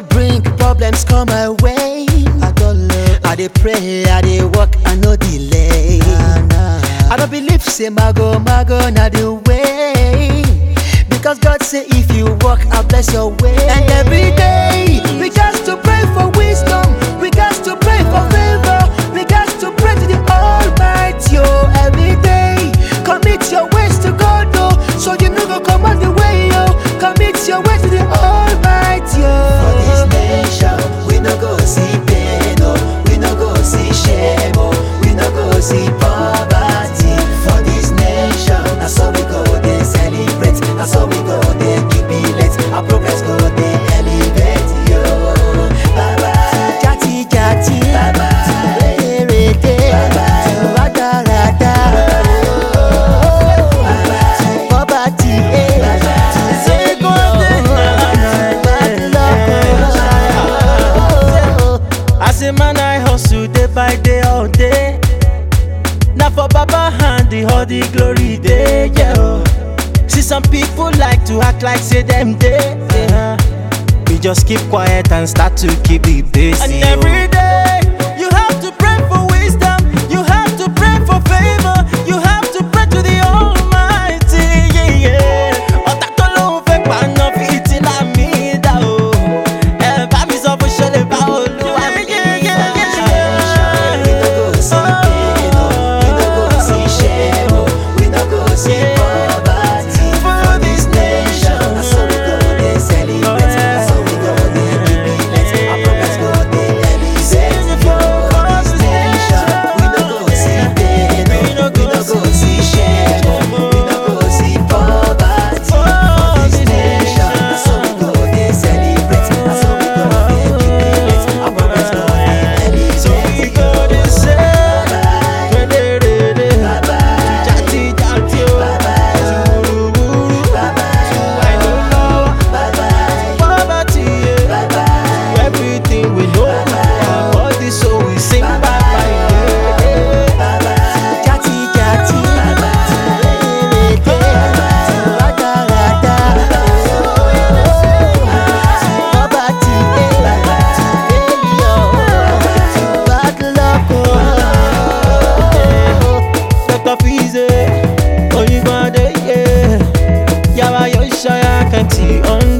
nobody bring problems come my way. I don't love. I dey pray, I dey work, I no delay. I don't believe say mago mago na the way. Because God say if you walk, I bless your way. And every day As man, I hustle day by day, all day. Now for Baba hand, the all the glory day, yeah. See some people like to act like say them day. yeah. We just keep quiet and start to keep it pace. And every day Kafize Oyibade yeah i can't see.